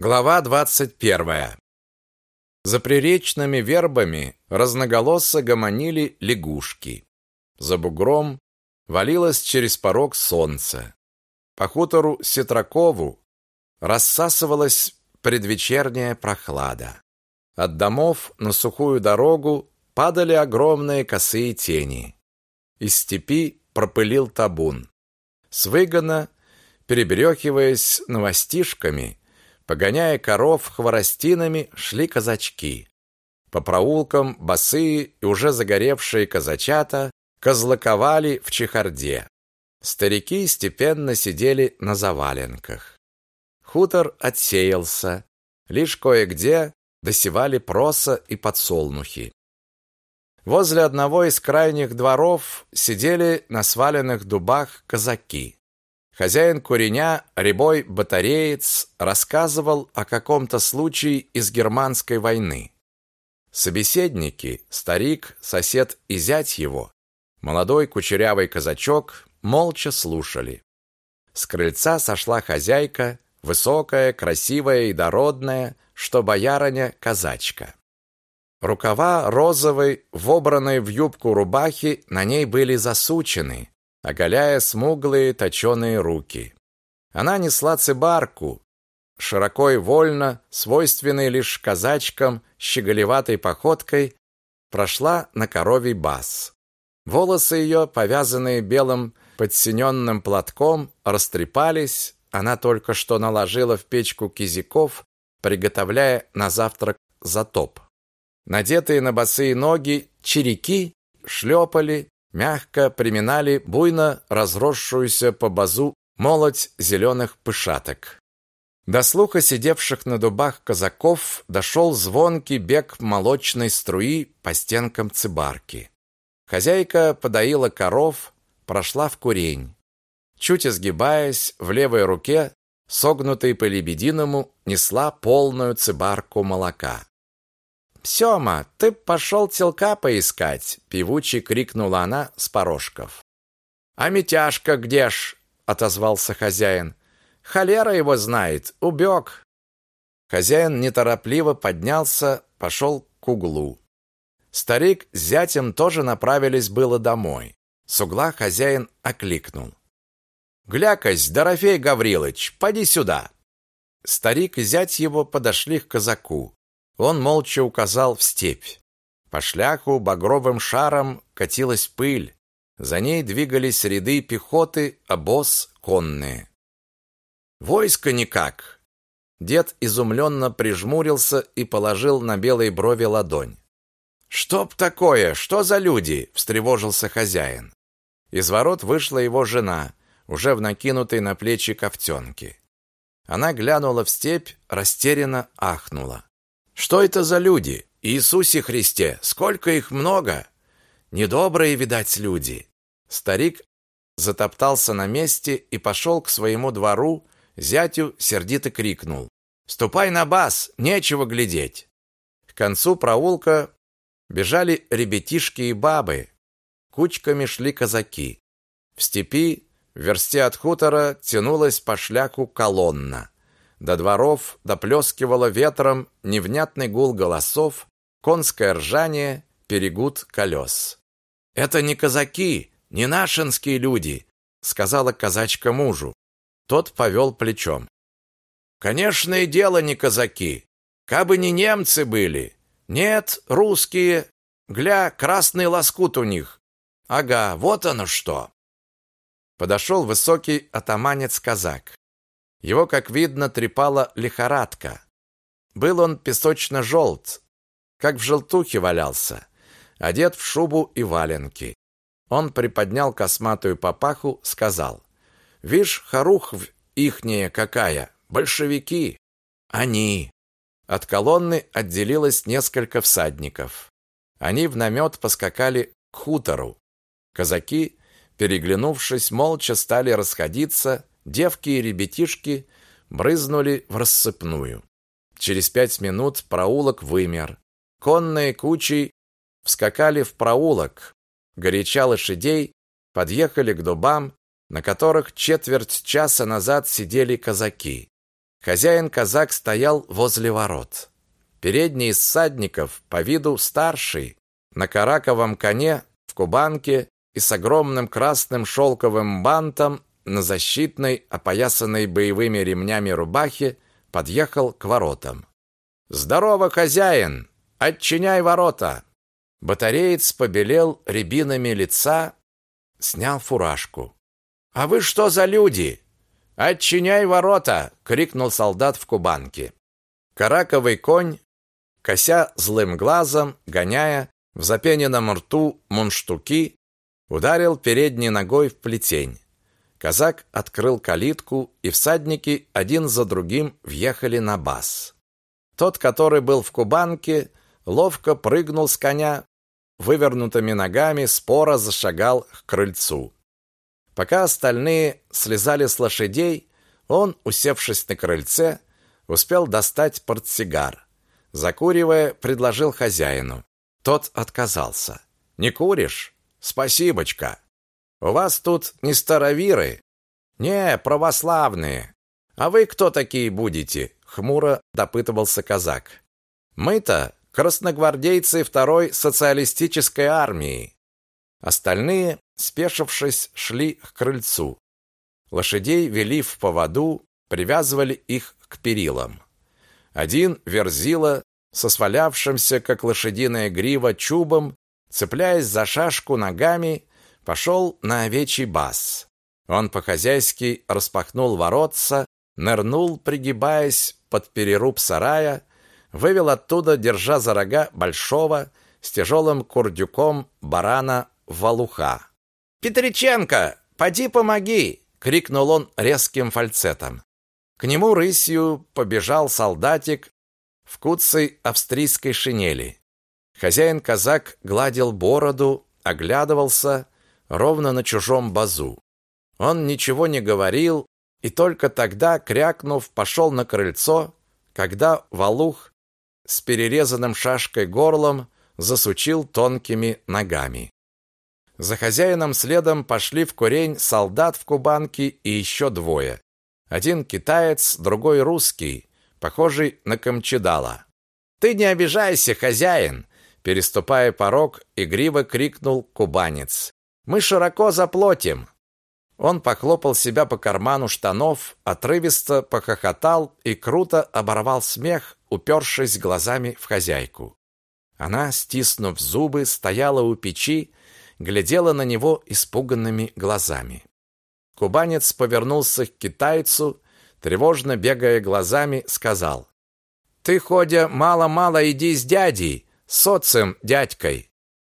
Глава двадцать первая. За приречными вербами разноголосо гомонили лягушки. За бугром валилось через порог солнце. По хутору Сетракову рассасывалась предвечерняя прохлада. От домов на сухую дорогу падали огромные косые тени. Из степи пропылил табун. С выгона, перебрехиваясь новостишками, Погоняя коров хворостинами, шли казачки. По проулкам босые и уже загоревшие казачата козлаковали в чехарде. Старики степенно сидели на заваленках. Хутор отсеялся, лишь кое-где досевали проса и подсолнухи. Возле одного из крайних дворов сидели на сваленных дубах казаки. Хозяин куреня, рябой батареец, рассказывал о каком-то случае из германской войны. Собеседники, старик, сосед и зять его, молодой кучерявый казачок, молча слушали. С крыльца сошла хозяйка, высокая, красивая и дородная, что боярыня-казачка. Рукава розовой, вобранной в юбку рубахи, на ней были засучены, оголяя смуглые точеные руки. Она несла цибарку, широко и вольно, свойственной лишь казачкам, щеголеватой походкой, прошла на коровий бас. Волосы ее, повязанные белым подсиненным платком, растрепались, она только что наложила в печку кизиков, приготовляя на завтрак затоп. Надетые на босые ноги череки шлепали, мягко приминали буйно разросшуюся по базу молоть зеленых пышаток. До слуха сидевших на дубах казаков дошел звонкий бег молочной струи по стенкам цибарки. Хозяйка подоила коров, прошла в курень. Чуть изгибаясь, в левой руке, согнутой по лебединому, несла полную цибарку молока. «Сёма, ты пошел телка поискать!» — певуче крикнула она с порожков. «А Митяшка где ж?» — отозвался хозяин. «Холера его знает, убег!» Хозяин неторопливо поднялся, пошел к углу. Старик с зятем тоже направились было домой. С угла хозяин окликнул. «Глякось, Дорофей Гаврилович, поди сюда!» Старик и зять его подошли к казаку. Он молча указал в степь. По шляху багровым шаром катилась пыль. За ней двигались ряды пехоты, обоз конные. Войско никак. Дед изумленно прижмурился и положил на белой брови ладонь. Чтоб такое, что за люди? встревожился хозяин. Из ворот вышла его жена, уже в накинутой на плечи ковтенке. Она глянула в степь, растерянно ахнула. Что это за люди? Иисусе Христе, сколько их много! Недобрые, видать, люди. Старик затоптался на месте и пошел к своему двору, зятю сердито крикнул: "Ступай на бас, нечего глядеть". К концу проулка бежали ребятишки и бабы, кучками шли казаки. В степи, в версте от хутора, тянулась по шляху колонна. До дворов доплескивало ветром невнятный гул голосов, конское ржание, перегуд колес. «Это не казаки, не нашинские люди», — сказала казачка мужу. Тот повел плечом. «Конечно, и дело не казаки. Кабы не немцы были. Нет, русские. Гля, красный лоскут у них. Ага, вот оно что». Подошел высокий атаманец-казак. Его, как видно, трепала лихорадка. Был он песочно-желт, как в желтухе валялся, одет в шубу и валенки. Он приподнял косматую папаху, сказал, «Вишь, харухв ихняя какая, большевики!» «Они!» От колонны отделилось несколько всадников. Они в намет поскакали к хутору. Казаки, переглянувшись, молча стали расходиться, Девки и ребятишки брызнули в рассыпную. Через пять минут проулок вымер. Конные кучи вскакали в проулок. Горяча лошадей подъехали к дубам, на которых четверть часа назад сидели казаки. Хозяин-казак стоял возле ворот. Передний из всадников, по виду старший, на караковом коне, в кубанке и с огромным красным шелковым бантом на защитной, опоясанной боевыми ремнями рубахе, подъехал к воротам. «Здорово, хозяин! Отчиняй ворота!» Батареец побелел рябинами лица, снял фуражку. «А вы что за люди? Отчиняй ворота!» — крикнул солдат в кубанке. Караковый конь, кося злым глазом, гоняя в запененном рту мунштуки, ударил передней ногой в плетень. Казак открыл калитку, и всадники один за другим въехали на бас. Тот, который был в кубанке, ловко прыгнул с коня, вывернутыми ногами споро зашагал к крыльцу. Пока остальные слезали с лошадей, он, усевшись на крыльце, успел достать портсигар. Закуривая, предложил хозяину. Тот отказался. «Не куришь? Спасибочка. У вас тут не староверы?» «Не, православные. А вы кто такие будете?» Хмуро допытывался казак. «Мы-то красногвардейцы второй социалистической армии. Остальные, спешившись, шли к крыльцу. Лошадей вели в поводу, привязывали их к перилам. Один верзила со свалявшимся, как лошадиная грива, чубом, цепляясь за шашку ногами, пошел на овечий бас. Он по-хозяйски распахнул воротца, нырнул, пригибаясь под переруб сарая, вывел оттуда, держа за рога большого с тяжелым курдюком барана Валуха. «Петриченко, поди помоги!» — крикнул он резким фальцетом. К нему рысью побежал солдатик в куцей австрийской шинели. Хозяин-казак гладил бороду, оглядывался ровно на чужом базу. Он ничего не говорил и только тогда, крякнув, пошел на крыльцо, когда Валух с перерезанным шашкой горлом засучил тонкими ногами. За хозяином следом пошли в курень солдат в кубанке и еще двое. Один китаец, другой русский, похожий на камчедала. «Ты не обижайся, хозяин!» Переступая порог, игриво крикнул кубанец. «Мы широко заплатим!» Он похлопал себя по карману штанов, отрывисто похохотал и круто оборвал смех, упершись глазами в хозяйку. Она, стиснув зубы, стояла у печи, глядела на него испуганными глазами. Кубанец повернулся к китайцу, тревожно бегая глазами, сказал: "Ты, ходя, мало-мало иди с дядей, с отцем, дядькой".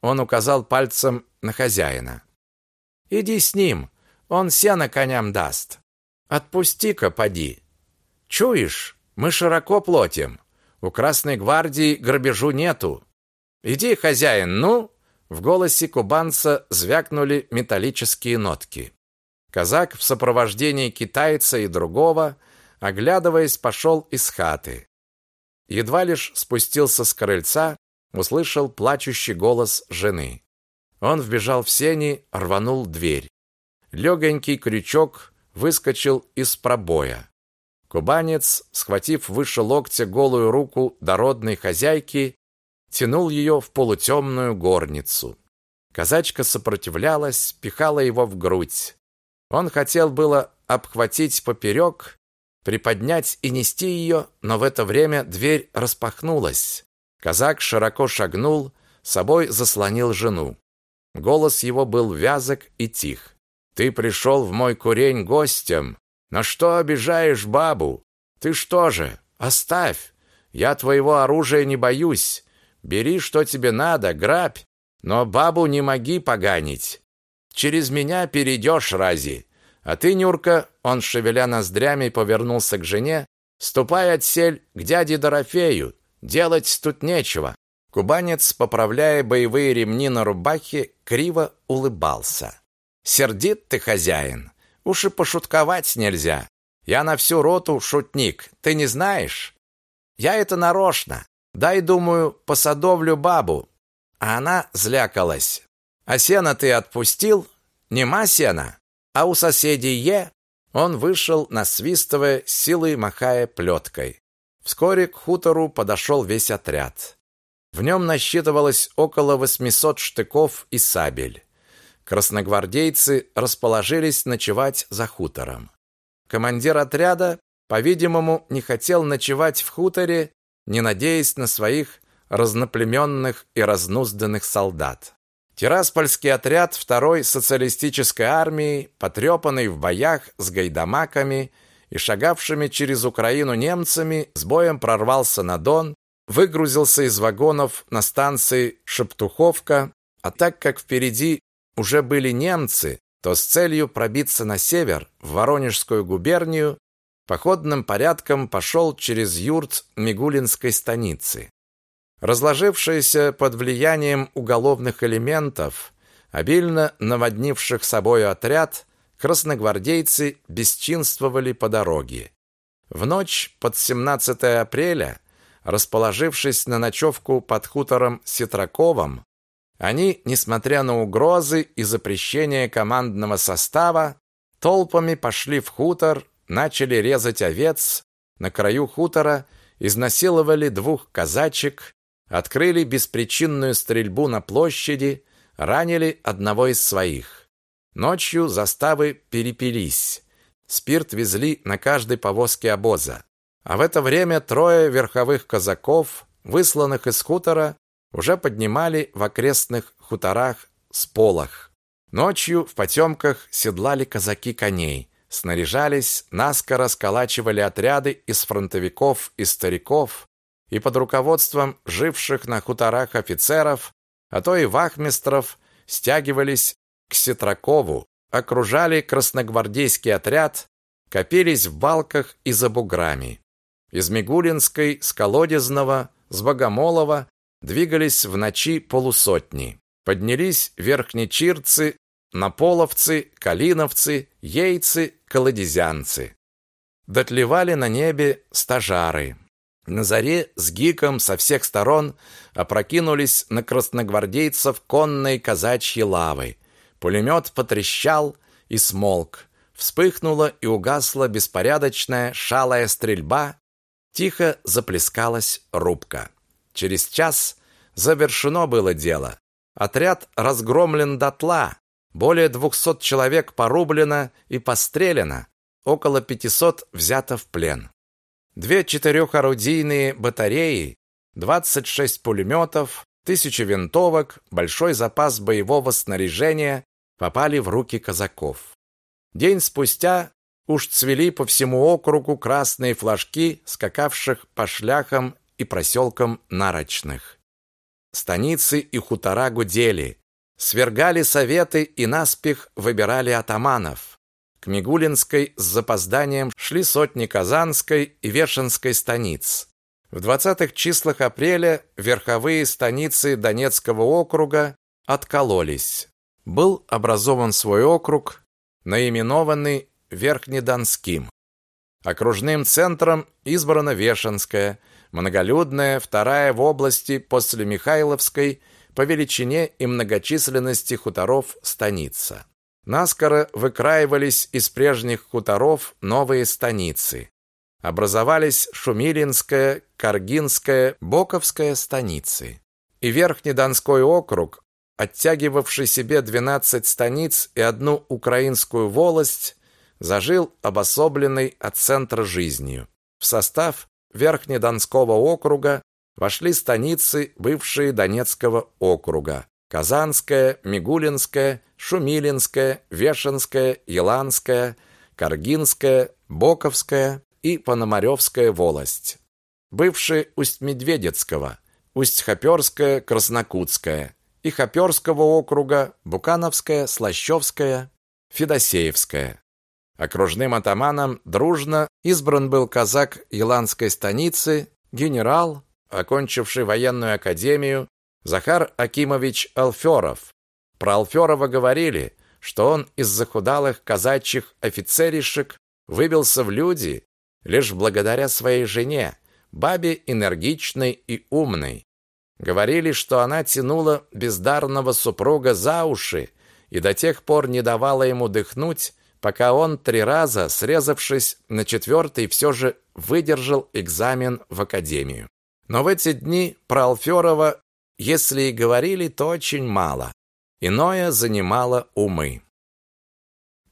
Он указал пальцем на хозяина. "Иди с ним, он сено коням даст. Отпусти-ка, поди. Чуешь, мы широко платим. У Красной гвардии грабежу нету. Иди, хозяин, ну!» В голосе кубанца звякнули металлические нотки. Казак в сопровождении китайца и другого, оглядываясь, пошел из хаты. Едва лишь спустился с крыльца, услышал плачущий голос жены. Он вбежал в сени, рванул дверь. Легонький крючок выскочил из пробоя. Кубанец, схватив выше локтя голую руку дородной хозяйки, тянул ее в полутемную горницу. Казачка сопротивлялась, пихала его в грудь. Он хотел было обхватить поперек, приподнять и нести ее, но в это время дверь распахнулась. Казак широко шагнул, собой заслонил жену. Голос его был вязок и тих. Ты пришел в мой курень гостем. На что обижаешь бабу? Ты что же? Оставь. Я твоего оружия не боюсь. Бери, что тебе надо, грабь, но бабу не моги поганить. Через меня перейдешь, рази. А ты, Нюрка, он шевеля ноздрями повернулся к жене, ступай отсель к дяде Дорофею. Делать тут нечего. Кубанец, поправляя боевые ремни на рубахе, криво улыбался. Сердит ты, хозяин. Уж и пошутковать нельзя. Я на всю роту шутник. Ты не знаешь? Я это нарочно. Дай, думаю, посадовлю бабу. А она злякалась. А сено ты отпустил? Нема сена? А у соседей е? он вышел, насвистывая, силой махая плеткой. Вскоре к хутору подошел весь отряд. В нем насчитывалось около 800 штыков и сабель. Красногвардейцы расположились ночевать за хутором. Командир отряда, по-видимому, не хотел ночевать в хуторе, не надеясь на своих разноплеменных и разнузданных солдат. Тираспольский отряд второй социалистической армии, потрепанный в боях с гайдамаками и шагавшими через Украину немцами, с боем прорвался на Дон, выгрузился из вагонов на станции Шептуховка, а так как впереди уже были немцы, то с целью пробиться на север, в Воронежскую губернию, походным порядком пошел через юрт Мигулинской станицы. Разложившийся под влиянием уголовных элементов, обильно наводнивших собою отряд, красногвардейцы бесчинствовали по дороге. В ночь под 17 апреля расположившись на ночевку под хутором Ситраковым, они, несмотря на угрозы и запрещение командного состава, толпами пошли в хутор, начали резать овец, на краю хутора изнасиловали двух казачек, открыли беспричинную стрельбу на площади, ранили одного из своих. Ночью заставы перепились. Спирт везли на каждой повозке обоза. А в это время трое верховых казаков, высланных из хутора, уже поднимали в окрестных хуторах сполох. Ночью в потемках седлали казаки коней, снаряжались, наскоро сколачивали отряды из фронтовиков и стариков и под руководством живших на хуторах офицеров, а то и вахмистров, стягивались к Сетракову, окружали красногвардейский отряд, копились в балках и за буграми. Из Мигулинской, с Колодезного, с Богомолова двигались в ночи полусотни. Поднялись верхнечирцы, наполовцы, калиновцы, ейцы, колодезянцы. Дотлевали на небе стажары. На заре с гиком со всех сторон опрокинулись на красногвардейцев конной казачьи лавы. Пулемет потрещал и смолк. Вспыхнула и угасла беспорядочная шалая стрельба Тихо заплескалась рубка. Через час завершено было дело. Отряд разгромлен дотла. Более двухсот человек порублено и постреляно. Около пятисот взято в плен. Две четырехорудийные батареи, двадцать шесть пулеметов, тысяча винтовок, большой запас боевого снаряжения попали в руки казаков. День спустя Уж цвели по всему округу красные флажки скакавших по шляхам и проселкам нарочных. Станицы и хутора гудели, свергали советы и наспех выбирали атаманов. К Мигулинской с запозданием шли сотни Казанской и Вешенской станиц. В 20-х числах апреля верховые станицы Донецкого округа откололись. Был образован свой округ, наименованный Верхнедонским. Окружным центром избрана Вешенская, многолюдная, вторая в области после Михайловской по величине и многочисленности хуторов станица. Наскоро выкраивались из прежних хуторов новые станицы. Образовались Шумилинская, Каргинская, Боковская станицы. И Верхнедонской округ, оттягивавший себе 12 станиц и одну украинскую волость, зажил обособленный от центра жизнью. В состав Верхнедонского округа вошли станицы бывшие Донецкого округа: Казанская, Мигулинская, Шумилинская, Вешенская, Еланская, Каргинская, Боковская и Пономаревская волость. Бывшие Усть-Медведецкого, Усть-Хоперская, Краснокутская и Хоперского округа Букановская, Слащевская, Федосеевская. Окружным атаманом дружно избран был казак Еланской станицы, генерал, окончивший военную академию, Захар Акимович Алферов. Про Алферова говорили, что он из захудалых казачьих офицеришек выбился в люди лишь благодаря своей жене, бабе энергичной и умной. Говорили, что она тянула бездарного супруга за уши и до тех пор не давала ему дыхнуть, пока он три раза, срезавшись на четвертый, все же выдержал экзамен в академию. Но в эти дни про Алферова, если и говорили, то очень мало. Иное занимало умы.